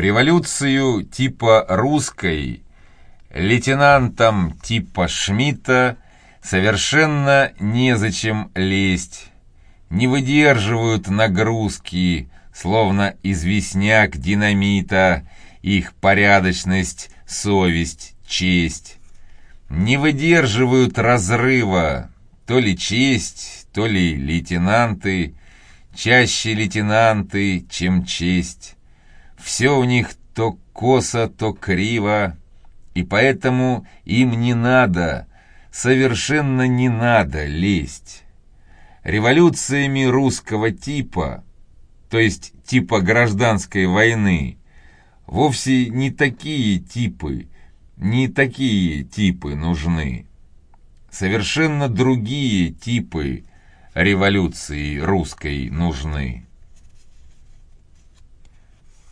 революцию типа русской лейтенантам типа Шмидта совершенно незачем лезть. Не выдерживают нагрузки, словно известняк динамита, их порядочность, совесть, честь. Не выдерживают разрыва, то ли честь, то ли лейтенанты, чаще лейтенанты, чем честь. Все у них то косо, то криво, и поэтому им не надо, совершенно не надо лезть. Революциями русского типа, то есть типа гражданской войны, вовсе не такие типы, не такие типы нужны. Совершенно другие типы революции русской нужны.